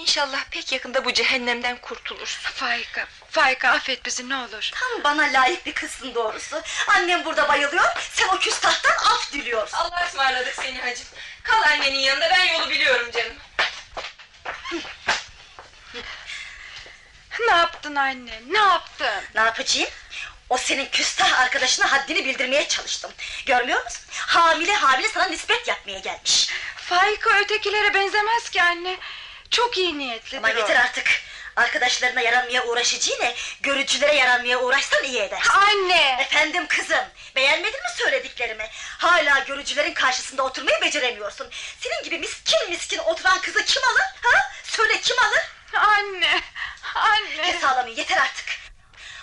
İnşallah pek yakında bu cehennemden kurtulursun. Faika, Faika affet bizi ne olur. Tam bana layık bir kızsın doğrusu. Annem burada bayılıyor, sen o küstahtan af diliyorsun. Allah'a ısmarladık seni hacım. Kal annenin yanında ben yolu biliyorum canım. Ne yaptın anne ne yaptın? Ne yapacağım? O senin küstah arkadaşına haddini bildirmeye çalıştım. Görmüyor musun? Hamile hamile sana nispet yapmaya gelmiş. Faika ötekilere benzemez ki anne. Çok iyi niyetlidir Ama yeter artık. Arkadaşlarına yaranmaya uğraşıcıyla görücülere yaranmaya uğraşsan iyi edersin. Anne! Efendim kızım, beğenmedin mi söylediklerimi? Hala görücülerin karşısında oturmayı beceremiyorsun. Senin gibi miskin miskin oturan kızı kim alır? Ha? Söyle kim alır? Anne! Anne! Kes ağlamayı yeter artık.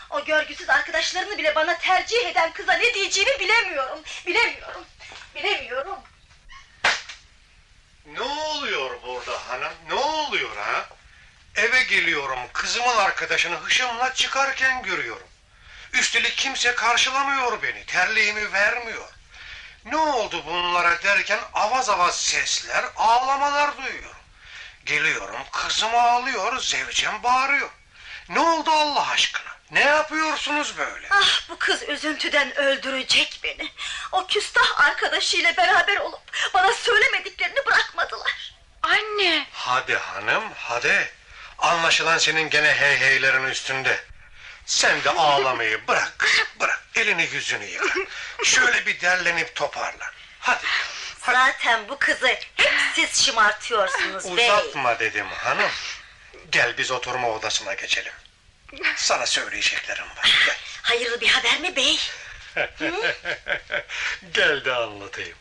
O görgüsüz arkadaşlarını bile bana tercih eden kıza ne diyeceğimi bilemiyorum. Bilemiyorum. Bilemiyorum. Ne oluyor burada hanım? Ne oluyor ha? Eve geliyorum, kızımın arkadaşını hışımla çıkarken görüyorum. Üstelik kimse karşılamıyor beni, terliğimi vermiyor. Ne oldu bunlara derken avaz avaz sesler, ağlamalar duyuyorum. Geliyorum, kızım ağlıyor, zevcem bağırıyor. Ne oldu Allah aşkına? Ne yapıyorsunuz böyle? Ah bu kız üzüntüden öldürecek beni. O küstah arkadaşıyla beraber olup bana söylemediklerini bırakmadılar. Anne! Hadi hanım, hadi. Anlaşılan senin gene hey heylerin üstünde. Sen de ağlamayı bırak kızım, bırak. Elini yüzünü yıka. Şöyle bir derlenip toparlan. Hadi. Zaten bu kızı hep siz şımartıyorsunuz bey. Uzatma dedim hanım. Gel biz oturma odasına geçelim. Sana söyleyeceklerim var. Gel. Hayırlı bir haber mi bey? Gel de anlatayım.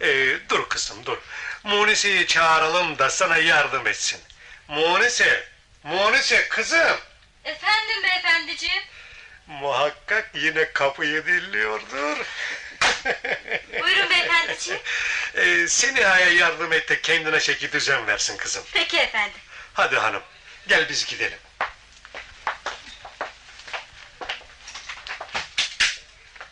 Ee, dur kızım dur. Munise'yi çağıralım da sana yardım etsin. Munise, Munise kızım. Efendim beyefendiciğim. Muhakkak yine kapıyı dinliyordur. Buyurun beyefendiciğim. ee, Seniha'ya yardım et de kendine şekil düzen versin kızım. Peki efendim. Hadi hanım, gel biz gidelim.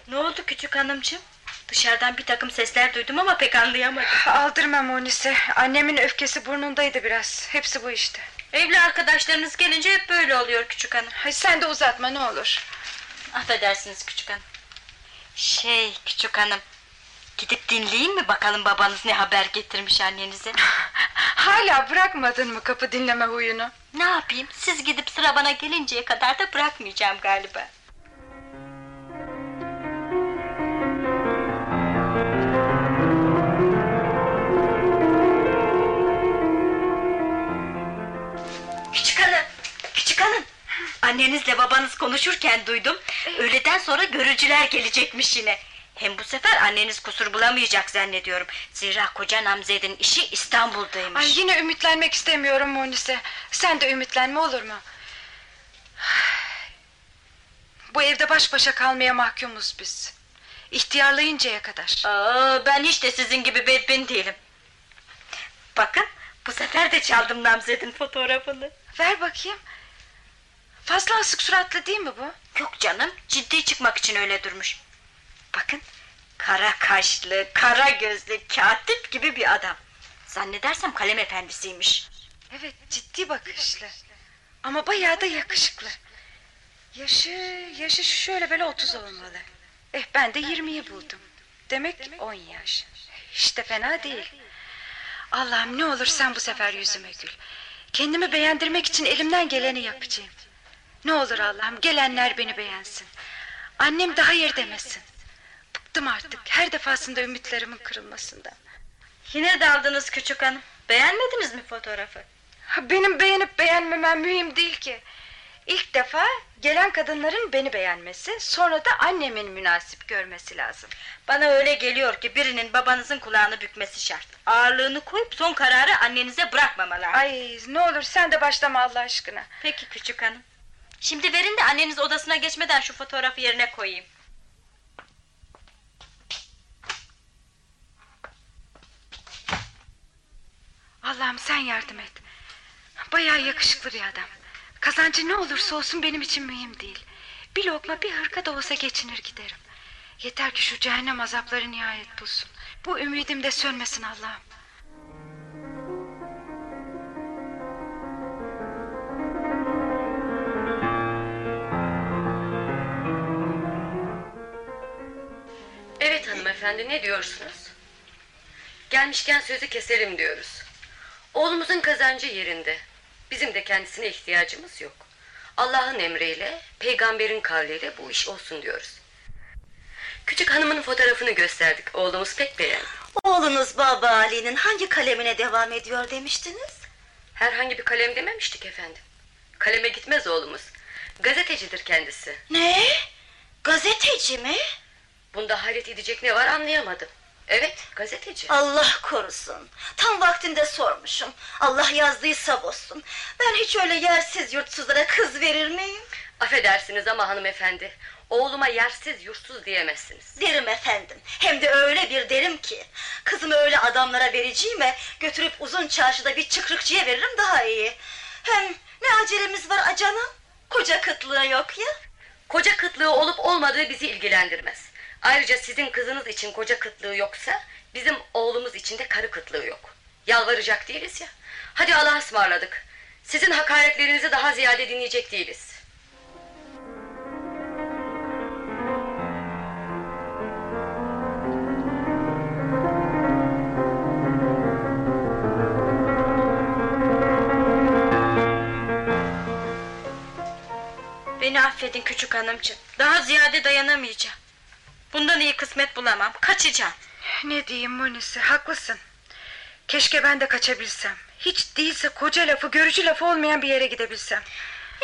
Ne oldu küçük hanımcığım? Dışarıdan bir takım sesler duydum ama pek anlayamadım. Aldırma Munise. Annemin öfkesi burnundaydı biraz. Hepsi bu işte. Evli arkadaşlarınız gelince hep böyle oluyor küçük hanım. Hay sen de uzatma ne olur. Affedersiniz küçük hanım. Şey küçük hanım. Gidip dinleyin mi bakalım babanız ne haber getirmiş annenize? Hala bırakmadın mı kapı dinleme huyunu? Ne yapayım? Siz gidip sıra bana gelinceye kadar da bırakmayacağım galiba. Küçük hanım, küçük hanım. Annenizle babanız konuşurken duydum. Öğleden sonra görücüler gelecekmiş yine. Hem bu sefer anneniz kusur bulamayacak zannediyorum. Zira koca namzedin işi İstanbul'daymış. Ay yine ümitlenmek istemiyorum Munise. Sen de ümitlenme olur mu? Bu evde baş başa kalmaya mahkumuz biz. İhtiyarlayıncaya kadar. Aa, ben hiç de sizin gibi bedbin değilim. Bakın bu sefer de çaldım namzedin fotoğrafını. Ver bakayım. Fazla asık suratlı değil mi bu? Yok canım ciddi çıkmak için öyle durmuş. Bakın kara kaşlı, kara gözlü, katip gibi bir adam. Zannedersem kalem efendisiymiş. Evet ciddi bakışlı. Ama bayağı da yakışıklı. Yaşı, yaşı şöyle böyle otuz olmalı. Eh ben de yirmiyi buldum. Demek on yaş. İşte fena değil. Allah'ım ne olur sen bu sefer yüzüme gül. Kendimi beğendirmek için elimden geleni yapacağım. Ne olur Allah'ım gelenler beni beğensin. Annem de hayır demesin. Bıktım artık her defasında ümitlerimin kırılmasından. Yine daldınız küçük hanım. Beğenmediniz mi fotoğrafı? Benim beğenip beğenmemem mühim değil ki. İlk defa gelen kadınların beni beğenmesi, sonra da annemin münasip görmesi lazım. Bana öyle geliyor ki birinin babanızın kulağını bükmesi şart. Ağırlığını koyup son kararı annenize bırakmamalar. Ay ne olur sen de başlama Allah aşkına. Peki küçük hanım. Şimdi verin de anneniz odasına geçmeden şu fotoğrafı yerine koyayım. Allah'ım sen yardım et. Bayağı yakışıklı bir adam. Kazancı ne olursa olsun benim için mühim değil. Bir lokma bir hırka da olsa geçinir giderim. Yeter ki şu cehennem azapları nihayet bulsun. Bu ümidim de sönmesin Allah'ım. Evet hanımefendi ne diyorsunuz? Gelmişken sözü keselim diyoruz. Oğlumuzun kazancı yerinde. Bizim de kendisine ihtiyacımız yok. Allah'ın emriyle, peygamberin kavliyle bu iş olsun diyoruz. Küçük hanımın fotoğrafını gösterdik. Oğlumuz pek beğendi. Oğlunuz Baba Ali'nin hangi kalemine devam ediyor demiştiniz? Herhangi bir kalem dememiştik efendim. Kaleme gitmez oğlumuz. Gazetecidir kendisi. Ne? Gazeteci mi? Bunda hayret edecek ne var anlayamadım. Evet gazeteci. Allah korusun. Tam vaktinde sormuşum. Allah yazdıysa bozsun. Ben hiç öyle yersiz yurtsuzlara kız verir miyim? Affedersiniz ama hanımefendi. Oğluma yersiz yursuz diyemezsiniz. Derim efendim. Hem de öyle bir derim ki. Kızımı öyle adamlara vereceğime götürüp uzun çarşıda bir çıkrıkçıya veririm daha iyi. Hem ne acelemiz var acanım? Koca kıtlığı yok ya. Koca kıtlığı olup olmadığı bizi ilgilendirmez. Ayrıca sizin kızınız için koca kıtlığı yoksa bizim oğlumuz için de karı kıtlığı yok. Yalvaracak değiliz ya. Hadi Allah'a ısmarladık. Sizin hakaretlerinizi daha ziyade dinleyecek değiliz. Beni affedin küçük hanımcığım. Daha ziyade dayanamayacağım. Bundan iyi kısmet bulamam. Kaçacağım. Ne diyeyim Munise haklısın. Keşke ben de kaçabilsem. Hiç değilse koca lafı görücü lafı olmayan bir yere gidebilsem.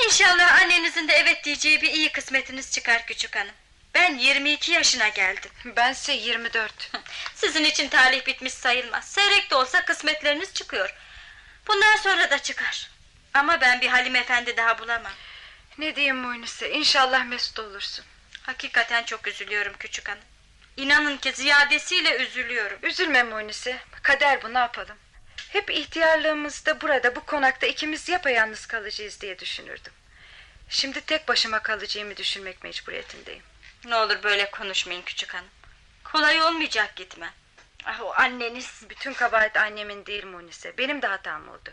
İnşallah annenizin de evet diyeceği bir iyi kısmetiniz çıkar küçük hanım. Ben 22 yaşına geldim. Bense 24. Sizin için talih bitmiş sayılmaz. Seyrek de olsa kısmetleriniz çıkıyor. Bundan sonra da çıkar. Ama ben bir Halim Efendi daha bulamam. Ne diyeyim Munise inşallah mesut olursun. Hakikaten çok üzülüyorum küçük hanım. İnanın ki ziyadesiyle üzülüyorum. Üzülme Munise kader bu ne yapalım. Hep ihtiyarlığımızda burada bu konakta ikimiz yapayalnız kalacağız diye düşünürdüm. Şimdi tek başıma kalacağımı düşünmek mecburiyetindeyim. Ne olur böyle konuşmayın küçük hanım. Kolay olmayacak gitme. Ah o anneniz. Bütün kabahat annemin değil Munise. Benim de hatam oldu.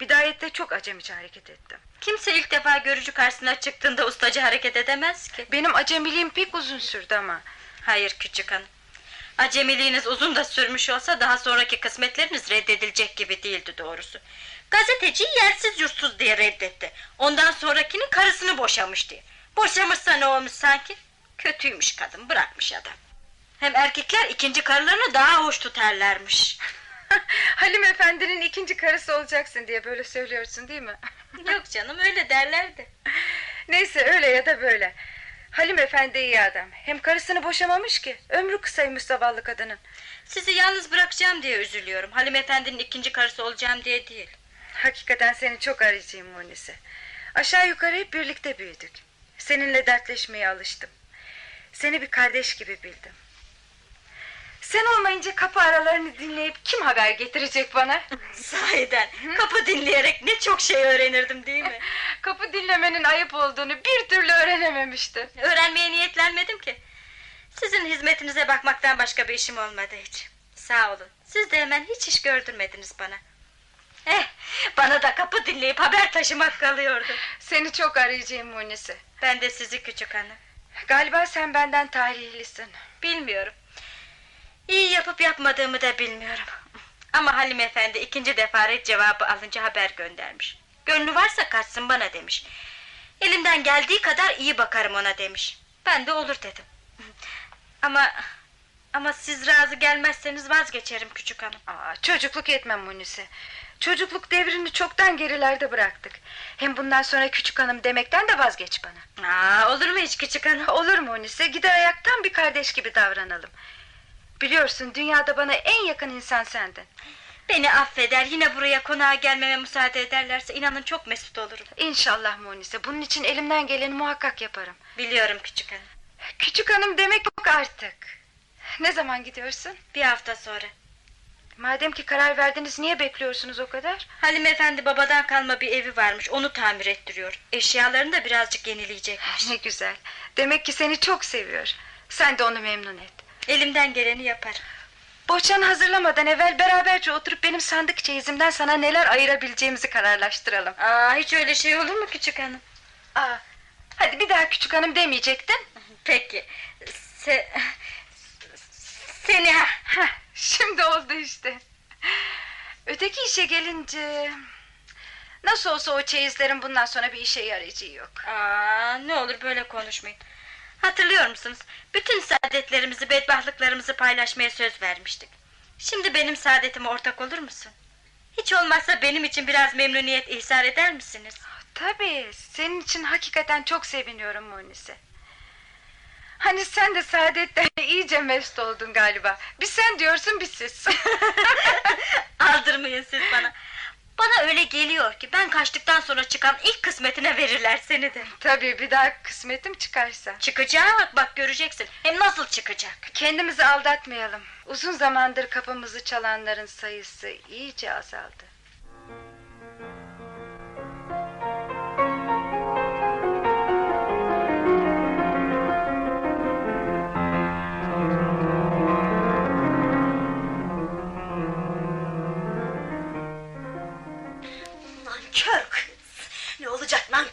Bidayette çok acemice hareket ettim. Kimse ilk defa görücü karşısına çıktığında ustaca hareket edemez ki. Benim acemiliğim pek uzun sürdü ama. Hayır küçük hanım. Acemiliğiniz uzun da sürmüş olsa daha sonraki kısmetleriniz reddedilecek gibi değildi doğrusu. Gazeteciyi yersiz yurtsuz diye reddetti. Ondan sonrakinin karısını boşamış diye. Boşamışsa ne olmuş sanki? Kötüymüş kadın bırakmış adam. Hem erkekler ikinci karılarını daha hoş tutarlarmış. Halim Efendi'nin ikinci karısı olacaksın diye böyle söylüyorsun değil mi? Yok canım öyle derlerdi. Neyse öyle ya da böyle. Halim Efendi iyi adam. Hem karısını boşamamış ki. Ömrü kısaymış zavallı kadının. Sizi yalnız bırakacağım diye üzülüyorum. Halim Efendi'nin ikinci karısı olacağım diye değil. Hakikaten seni çok arayacağım Munise. Aşağı yukarı hep birlikte büyüdük. Seninle dertleşmeye alıştım. Seni bir kardeş gibi bildim. Sen olmayınca kapı aralarını dinleyip kim haber getirecek bana? Sahiden kapı dinleyerek ne çok şey öğrenirdim değil mi? kapı dinlemenin ayıp olduğunu bir türlü öğrenememiştim. Öğrenmeye niyetlenmedim ki. Sizin hizmetinize bakmaktan başka bir işim olmadı hiç. Sağ olun. Siz de hemen hiç iş gördürmediniz bana. Eh, bana da kapı dinleyip haber taşımak kalıyordu. Seni çok arayacağım Munise. Ben de sizi küçük hanım. Galiba sen benden talihlisin. Bilmiyorum. İyi yapıp yapmadığımı da bilmiyorum. Ama Halim Efendi ikinci defa red cevabı alınca haber göndermiş. Gönlü varsa kaçsın bana demiş. Elimden geldiği kadar iyi bakarım ona demiş. Ben de olur dedim. Ama ama siz razı gelmezseniz vazgeçerim küçük hanım. Aa, çocukluk etmem Munise. Çocukluk devrini çoktan gerilerde bıraktık. Hem bundan sonra küçük hanım demekten de vazgeç bana. Aa, olur mu hiç küçük hanım? Olur mu Munise? Gider ayaktan bir kardeş gibi davranalım. Biliyorsun dünyada bana en yakın insan sendin. Beni affeder yine buraya konağa gelmeme müsaade ederlerse inanın çok mesut olurum. İnşallah Munise. Bunun için elimden geleni muhakkak yaparım. Biliyorum küçük hanım. Küçük hanım demek yok artık. Ne zaman gidiyorsun? Bir hafta sonra. Madem ki karar verdiniz niye bekliyorsunuz o kadar? Halim Efendi babadan kalma bir evi varmış onu tamir ettiriyor. Eşyalarını da birazcık yenileyecekmiş. Ne güzel. Demek ki seni çok seviyor. Sen de onu memnun et. Elimden geleni yaparım. Bohçanı hazırlamadan evvel beraberce oturup benim sandık çeyizimden sana neler ayırabileceğimizi kararlaştıralım. Aa, hiç öyle şey olur mu küçük hanım? Aa, hadi bir daha küçük hanım demeyecektin. Peki. Se... Seni ha. Heh, şimdi oldu işte. Öteki işe gelince... Nasıl olsa o çeyizlerin bundan sonra bir işe yarayacağı yok. Aa, ne olur böyle konuşmayın. Hatırlıyor musunuz? Bütün saadetlerimizi, bedbahtlıklarımızı paylaşmaya söz vermiştik. Şimdi benim saadetime ortak olur musun? Hiç olmazsa benim için biraz memnuniyet ihsar eder misiniz? Tabii senin için hakikaten çok seviniyorum Munise. Hani sen de saadetten iyice mest oldun galiba. Bir sen diyorsun bir siz. Aldırmayın siz bana. Bana öyle geliyor ki ben kaçtıktan sonra çıkan ilk kısmetine verirler seni de. Tabii bir daha kısmetim çıkarsa. Çıkacağı bak bak göreceksin. Hem nasıl çıkacak? Kendimizi aldatmayalım. Uzun zamandır kapımızı çalanların sayısı iyice azaldı.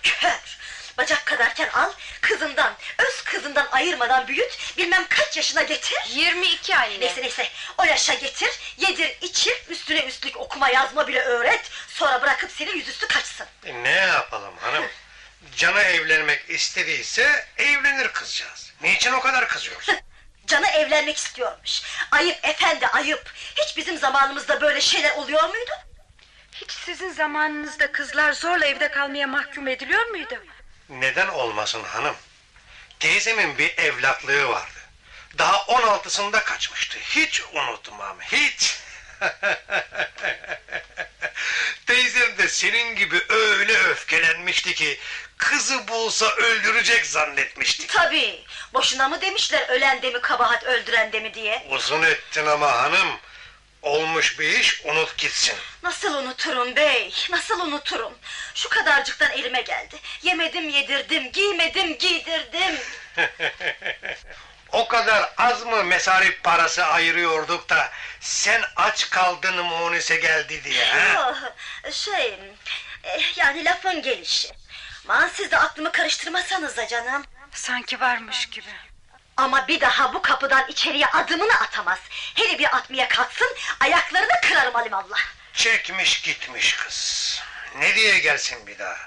Nankör? Bacak kadarken al, kızından, öz kızından ayırmadan büyüt, bilmem kaç yaşına getir. 22 anne. Neyse neyse, o yaşa getir, yedir, içir, üstüne üstlük okuma yazma bile öğret, sonra bırakıp seni yüzüstü kaçsın. E, ne yapalım hanım? Canı evlenmek istediyse evlenir kızcağız. Niçin o kadar kızıyorsun? Canı evlenmek istiyormuş. Ayıp efendi, ayıp. Hiç bizim zamanımızda böyle şeyler oluyor muydu? Hiç sizin zamanınızda kızlar zorla evde kalmaya mahkum ediliyor muydu? Neden olmasın hanım? Teyzemin bir evlatlığı vardı. Daha 16'sında kaçmıştı. Hiç unutmam, hiç. Teyzem de senin gibi öyle öfkelenmişti ki... ...kızı bulsa öldürecek zannetmişti. Tabii, boşuna mı demişler ölen de mi kabahat öldüren de mi diye? Uzun ettin ama hanım. Olmuş bir iş unut gitsin. Nasıl unuturum bey, nasıl unuturum? Şu kadarcıktan elime geldi. Yemedim yedirdim, giymedim giydirdim. O kadar az mı mesarif parası ayırıyorduk da... ...sen aç kaldın Munise geldi diye ha? Oh, şey, e, yani lafın gelişi. Man siz de aklımı karıştırmasanız canım. Sanki varmış gibi. Ama bir daha bu kapıdan içeriye adımını atamaz. Hele bir atmaya kalksın, ayaklarını kırarım alimallah. Çekmiş gitmiş kız. Ne diye gelsin bir daha?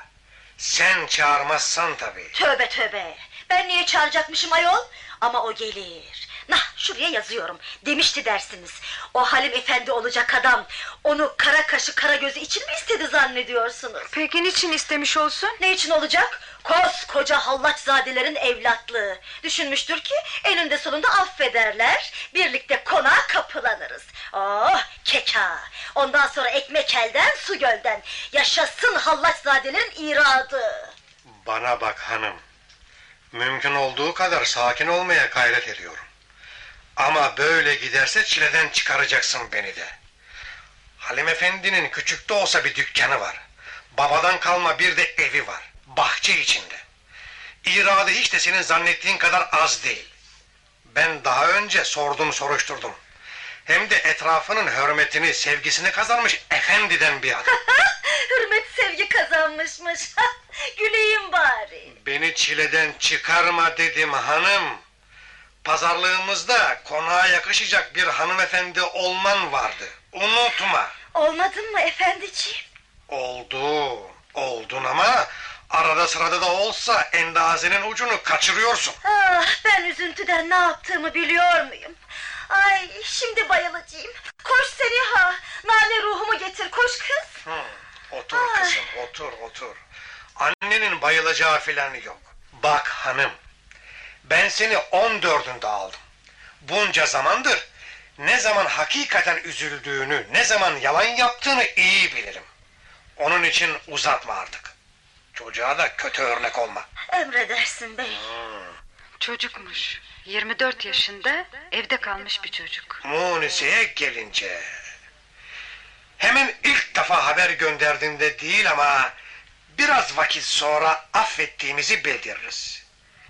Sen çağırmazsan tabii. Tövbe tövbe. Ben niye çağıracakmışım ayol? Ama o gelir. Nah şuraya yazıyorum. Demişti dersiniz. O Halim Efendi olacak adam. Onu kara kaşı kara gözü için mi istedi zannediyorsunuz? Peki niçin istemiş olsun? Ne için olacak? Koskoca hallaçzadelerin evlatlığı. Düşünmüştür ki eninde sonunda affederler. Birlikte konağa kapılanırız. Oh keka. Ondan sonra ekmek elden su gölden. Yaşasın hallaçzadelerin iradı. Bana bak hanım. Mümkün olduğu kadar sakin olmaya gayret ediyorum. Ama böyle giderse çileden çıkaracaksın beni de. Halim Efendi'nin küçük de olsa bir dükkanı var. Babadan kalma bir de evi var. Bahçe içinde. İradı hiç de senin zannettiğin kadar az değil. Ben daha önce sordum soruşturdum. Hem de etrafının hürmetini, sevgisini kazanmış efendiden bir adam. Hürmet sevgi kazanmışmış. Güleyim bari. Beni çileden çıkarma dedim hanım. Pazarlığımızda konağa yakışacak bir hanımefendi olman vardı. Unutma. Olmadın mı efendiciğim? Oldu. Oldun ama arada sırada da olsa endazenin ucunu kaçırıyorsun. Ah, ben üzüntüden ne yaptığımı biliyor muyum? Ay şimdi bayılacağım. Koş Seliha. Nane ruhumu getir koş kız. Hı, otur kızım otur otur. Annenin bayılacağı filan yok. Bak hanım. Ben seni on dördünde aldım. Bunca zamandır ne zaman hakikaten üzüldüğünü, ne zaman yalan yaptığını iyi bilirim. Onun için uzatma artık. Çocuğa da kötü örnek olma. Emredersin bey. Çocukmuş. 24 yaşında evde kalmış bir çocuk. Munise'ye gelince... Hemen ilk defa haber gönderdiğinde değil ama... ...biraz vakit sonra affettiğimizi bildiririz.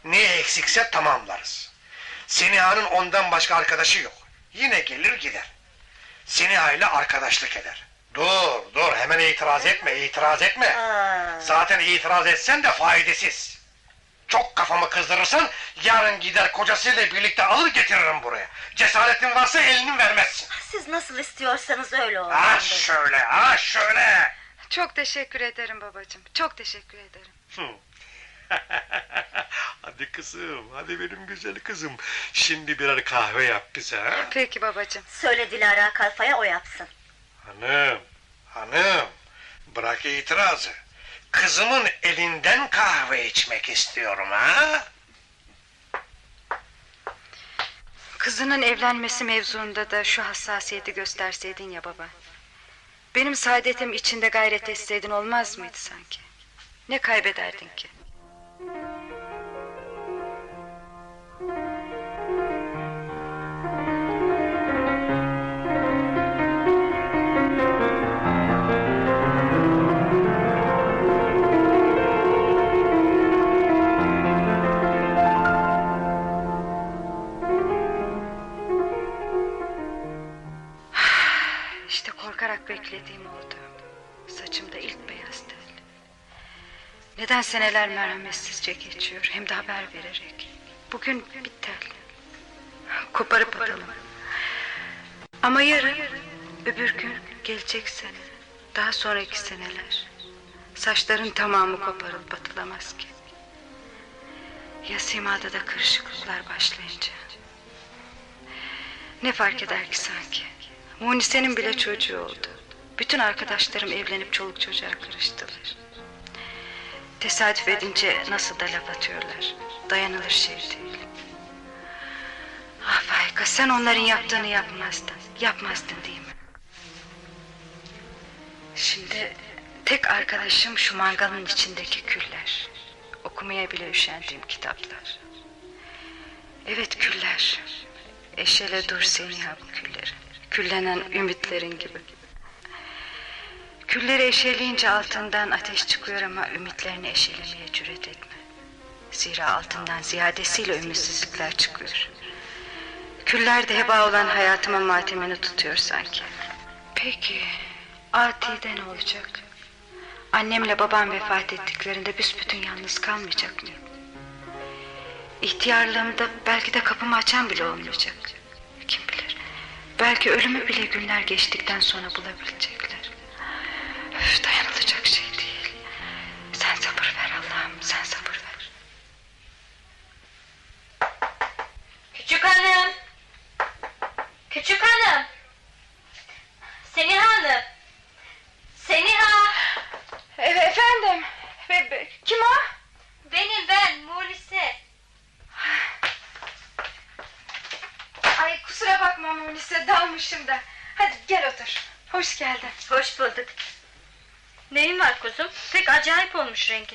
Ne eksikse tamamlarız. Seniha'nın ondan başka arkadaşı yok. Yine gelir gider. Seniha ile arkadaşlık eder. Dur dur hemen itiraz etme itiraz etme. Zaten itiraz etsen de faydasız. Çok kafamı kızdırırsan yarın gider kocasıyla birlikte alır getiririm buraya. Cesaretin varsa elini vermezsin. siz nasıl istiyorsanız öyle olsun Ha bey. şöyle ha şöyle. Çok teşekkür ederim babacığım. Çok teşekkür ederim. hadi kızım hadi benim güzel kızım. Şimdi birer kahve yap bize ha. Peki babacığım. Söyle Dilara Kalfa'ya o yapsın. Hanım hanım bırak itirazı. kızımın elinden kahve içmek istiyorum ha. Kızının evlenmesi mevzuunda da şu hassasiyeti gösterseydin ya baba. Benim saadetim içinde gayret etseydin olmaz mıydı sanki? Ne kaybederdin ki? Beklediğim oldu. Saçımda ilk beyaz tel. Neden seneler merhametsizce geçiyor hem de haber vererek. Bugün bir tel. Koparıp atalım. Ama yarın, öbür gün, gelecek sene, daha sonraki seneler. Saçların tamamı koparıp batılamaz ki. Ya simada da kırışıklıklar başlayınca. Ne fark eder ki sanki? Munise'nin bile çocuğu oldu. Bütün arkadaşlarım evlenip çoluk çocuğa karıştılar. Tesadüf edince nasıl da laf atıyorlar. Dayanılır şey değil. Ah Faika sen onların yaptığını yapmazdın. Yapmazdın değil mi? Şimdi tek arkadaşım şu mangalın içindeki küller. Okumaya bile üşendiğim kitaplar. Evet küller. Eşele dur seni ha bu külleri. Küllenen ümitlerin gibi. Külleri eşeleyince altından ateş çıkıyor ama ümitlerini eşelemeye cüret etme. Zira altından ziyadesiyle ümitsizlikler çıkıyor. Küller de heba olan hayatımın matemini tutuyor sanki. Peki, Ati'de ne olacak? Annemle babam vefat ettiklerinde büsbütün yalnız kalmayacak mıyım? İhtiyarlığımda belki de kapımı açan bile olmayacak. Kim bilir? Belki ölümü bile günler geçtikten sonra bulabilecekler. Üf, dayanılacak şey değil. Sen sabır ver Allah'ım, sen sabır ver. Küçük hanım. Küçük hanım. Seniha hanım. Seniha. E, efendim, be- be- kim o? Benim ben Mulise. Ay kusura bakma Munise, dalmışım da. Hadi gel otur. Hoş geldin. Hoş bulduk. Neyin var kuzum? Pek acayip olmuş rengi.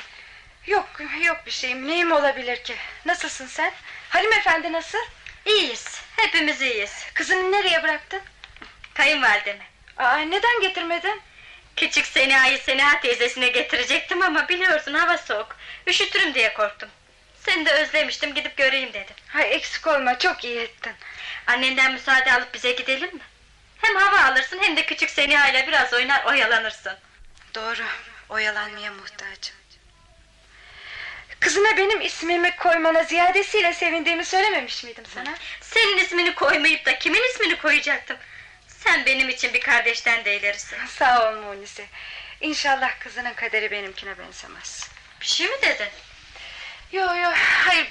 Yok, yok bir şeyim. Neyim olabilir ki? Nasılsın sen? Halim efendi nasıl? İyiyiz. Hepimiz iyiyiz. Kızını nereye bıraktın? Kayınvalideme. Aa, neden getirmedin? Küçük Seniha'yı Seniha teyzesine getirecektim ama biliyorsun hava soğuk. Üşütürüm diye korktum. Seni de özlemiştim gidip göreyim dedim. Hay eksik olma, çok iyi ettin. Annenden müsaade alıp bize gidelim mi? Hem hava alırsın hem de küçük Seniha ile biraz oynar oyalanırsın. Doğru, oyalanmaya muhtacım. Kızına benim ismimi koymana ziyadesiyle sevindiğimi söylememiş miydim sana? Senin ismini koymayıp da kimin ismini koyacaktım? Sen benim için bir kardeşten de ilerisin. Sağ ol Munise. İnşallah kızının kaderi benimkine benzemez. Bir şey mi dedin? Yo yo, hayır,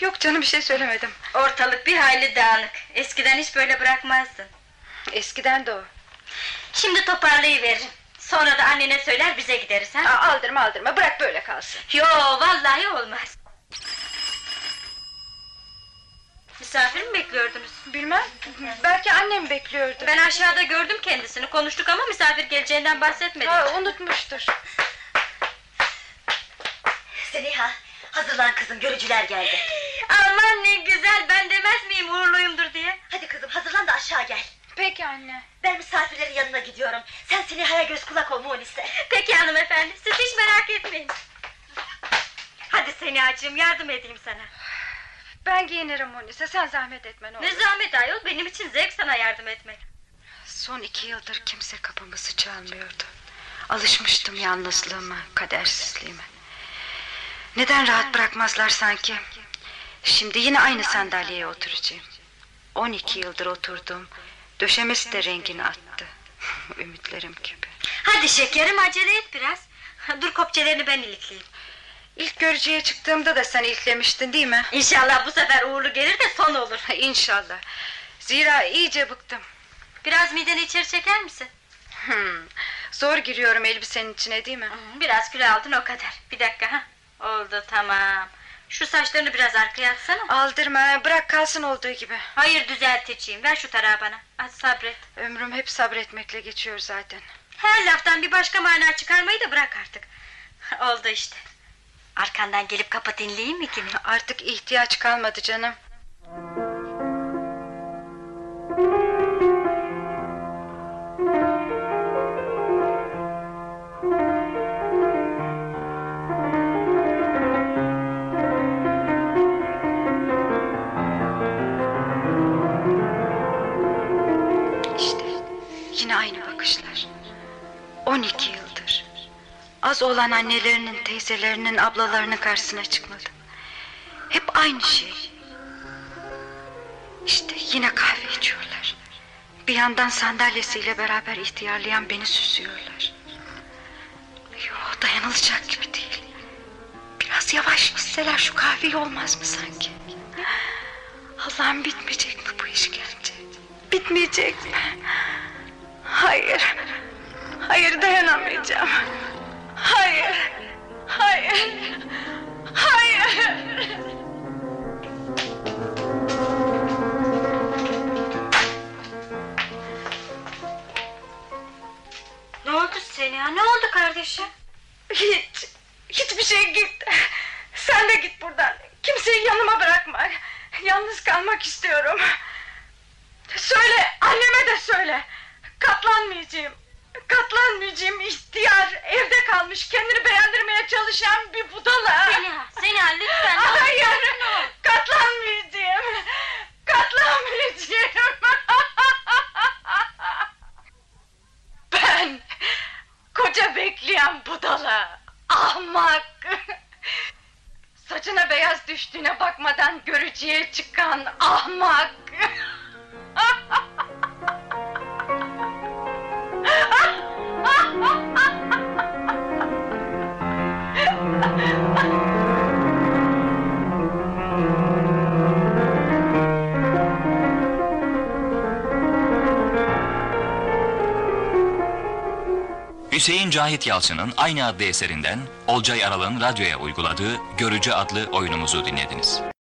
yok canım bir şey söylemedim. Ortalık bir hayli dağınık. Eskiden hiç böyle bırakmazdın. Eskiden de o. Şimdi toparlayıveririm. Sonra da annene söyler bize gideriz ha? Aa, aldırma aldırma, bırak böyle kalsın. Yo vallahi olmaz. Misafir mi bekliyordunuz? Bilmem, belki annem bekliyordu. Ben aşağıda gördüm kendisini. Konuştuk ama misafir geleceğinden bahsetmedi. Ha, unutmuştur. Seniha hazırlan kızım görücüler geldi. Aman ne güzel ben demez miyim uğurluyumdur diye. Hadi kızım hazırlan da aşağı gel. Peki anne. Ben misafirlerin yanına gidiyorum. Sen Seniha'ya göz kulak ol Munise. Peki hanımefendi siz hiç merak etmeyin. Hadi Seniha'cığım yardım edeyim sana. Ben giyinirim Munise, sen zahmet etme ne olur. Ne zahmet ayol benim için zevk sana yardım etmek. Son iki yıldır kimse kapımızı çalmıyordu. Alışmıştım yalnızlığıma, kadersizliğime. Neden rahat bırakmazlar sanki? Şimdi yine aynı sandalyeye oturacağım. 12 yıldır oturdum. Döşemesi de rengini attı. Ümitlerim gibi. Hadi şekerim acele et biraz. Dur kopçelerini ben ilikleyeyim. İlk görücüye çıktığımda da sen ilklemiştin değil mi? İnşallah bu sefer uğurlu gelir de son olur. İnşallah. Zira iyice bıktım. Biraz mideni içeri çeker misin? Hmm. Zor giriyorum elbisenin içine değil mi? Biraz kilo aldın o kadar. Bir dakika ha. Oldu tamam. Şu saçlarını biraz arkaya atsana. Aldırma bırak kalsın olduğu gibi. Hayır düzelteceğim. Ver şu tarağı bana. Az sabret. Ömrüm hep sabretmekle geçiyor zaten. Her laftan bir başka mana çıkarmayı da bırak artık. Oldu işte. Arkandan gelip dinleyeyim mi kimi? Artık ihtiyaç kalmadı canım. Bakışlar. 12 yıldır. Az olan annelerinin, teyzelerinin, ablalarının karşısına çıkmadım. Hep aynı şey. İşte yine kahve içiyorlar. Bir yandan sandalyesiyle beraber ihtiyarlayan beni süsüyorlar. Yo, dayanılacak gibi değil. Biraz yavaş içseler şu kahveyi olmaz mı sanki? Allah'ım bitmeyecek mi bu işkence? Bitmeyecek mi? Hayır. Hayır dayanamayacağım. Hayır. Hayır. Hayır. Ne oldu Seniha? Ne oldu kardeşim? Hiç. Hiçbir şey git. Sen de git buradan. Kimseyi yanıma bırakma. Yalnız kalmak istiyorum. Söyle anneme de söyle. Katlanmayacağım. Katlanmayacağım ihtiyar evde kalmış kendini beğendirmeye çalışan bir budala. Seniha, Seniha lütfen. Hayır. Katlanmayacağım. Katlanmayacağım. Ben koca bekleyen budala. Ahmak. Saçına beyaz düştüğüne bakmadan görücüye çıkan ahmak. Hüseyin Cahit Yalçın'ın aynı adlı eserinden Olcay Aral'ın radyoya uyguladığı Görücü adlı oyunumuzu dinlediniz.